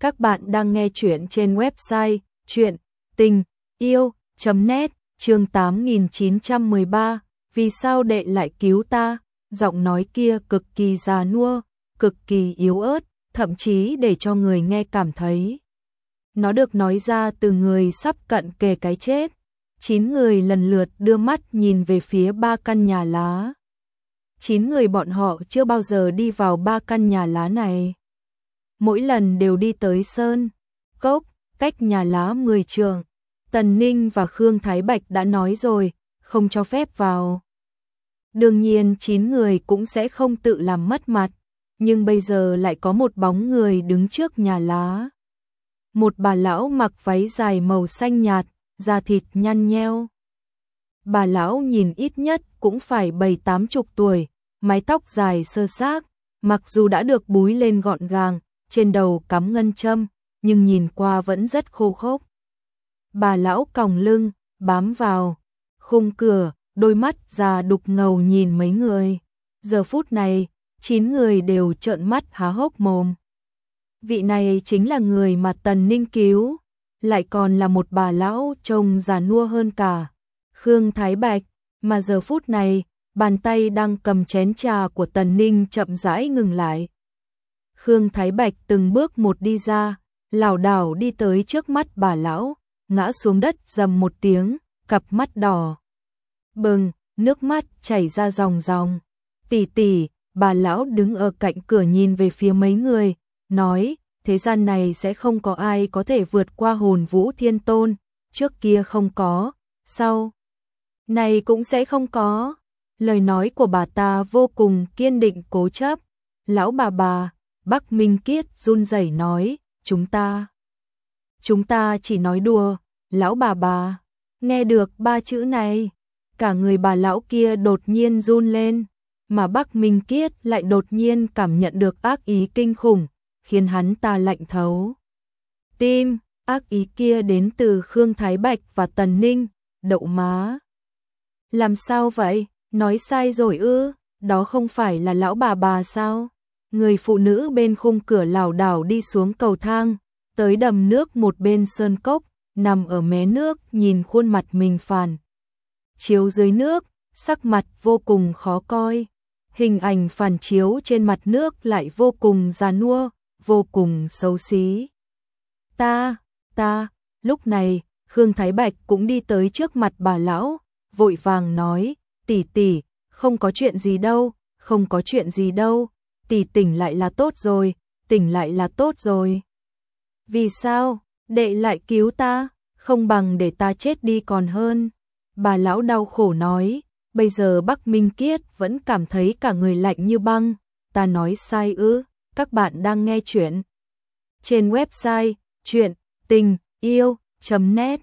Các bạn đang nghe chuyện trên website chuyện tình yêu.net chương 8913 Vì sao đệ lại cứu ta? Giọng nói kia cực kỳ già nua, cực kỳ yếu ớt, thậm chí để cho người nghe cảm thấy. Nó được nói ra từ người sắp cận kề cái chết. Chín người lần lượt đưa mắt nhìn về phía ba căn nhà lá. Chín người bọn họ chưa bao giờ đi vào ba căn nhà lá này mỗi lần đều đi tới Sơn, Cốc, cách nhà lá 10 trường. Tần Ninh và Khương Thái Bạch đã nói rồi, không cho phép vào. Đương nhiên 9 người cũng sẽ không tự làm mất mặt, nhưng bây giờ lại có một bóng người đứng trước nhà lá. Một bà lão mặc váy dài màu xanh nhạt, da thịt nhăn nheo. Bà lão nhìn ít nhất cũng phải bảy tám chục tuổi, mái tóc dài sơ xác, mặc dù đã được búi lên gọn gàng, trên đầu cắm ngân châm, nhưng nhìn qua vẫn rất khô khốc. Bà lão còng lưng, bám vào khung cửa, đôi mắt già đục ngầu nhìn mấy người. Giờ phút này, chín người đều trợn mắt há hốc mồm. Vị này chính là người mà Tần Ninh cứu, lại còn là một bà lão trông già nua hơn cả. Khương Thái Bạch, mà giờ phút này, bàn tay đang cầm chén trà của Tần Ninh chậm rãi ngừng lại. Khương Thái Bạch từng bước một đi ra, lảo đảo đi tới trước mắt bà lão, ngã xuống đất dầm một tiếng, cặp mắt đỏ. Bừng, nước mắt chảy ra ròng ròng. Tỷ tỷ, bà lão đứng ở cạnh cửa nhìn về phía mấy người, nói, thế gian này sẽ không có ai có thể vượt qua hồn vũ thiên tôn, trước kia không có, sau này cũng sẽ không có. Lời nói của bà ta vô cùng kiên định cố chấp. Lão bà bà, Bắc Minh Kiết run rẩy nói, chúng ta, chúng ta chỉ nói đùa, lão bà bà, nghe được ba chữ này, cả người bà lão kia đột nhiên run lên, mà Bắc Minh Kiết lại đột nhiên cảm nhận được ác ý kinh khủng, khiến hắn ta lạnh thấu. Tim, ác ý kia đến từ Khương Thái Bạch và Tần Ninh, đậu má. Làm sao vậy, nói sai rồi ư, đó không phải là lão bà bà sao? Người phụ nữ bên khung cửa lảo đảo đi xuống cầu thang, tới đầm nước một bên sơn cốc, nằm ở mé nước nhìn khuôn mặt mình phàn. Chiếu dưới nước, sắc mặt vô cùng khó coi. Hình ảnh phản chiếu trên mặt nước lại vô cùng già nua, vô cùng xấu xí. Ta, ta, lúc này, Khương Thái Bạch cũng đi tới trước mặt bà lão, vội vàng nói, tỷ tỷ, không có chuyện gì đâu, không có chuyện gì đâu, tỷ tỉnh lại là tốt rồi, tỉnh lại là tốt rồi. Vì sao, đệ lại cứu ta, không bằng để ta chết đi còn hơn. Bà lão đau khổ nói, bây giờ Bắc Minh Kiết vẫn cảm thấy cả người lạnh như băng, ta nói sai ư, các bạn đang nghe chuyện. Trên website chuyện tình yêu.net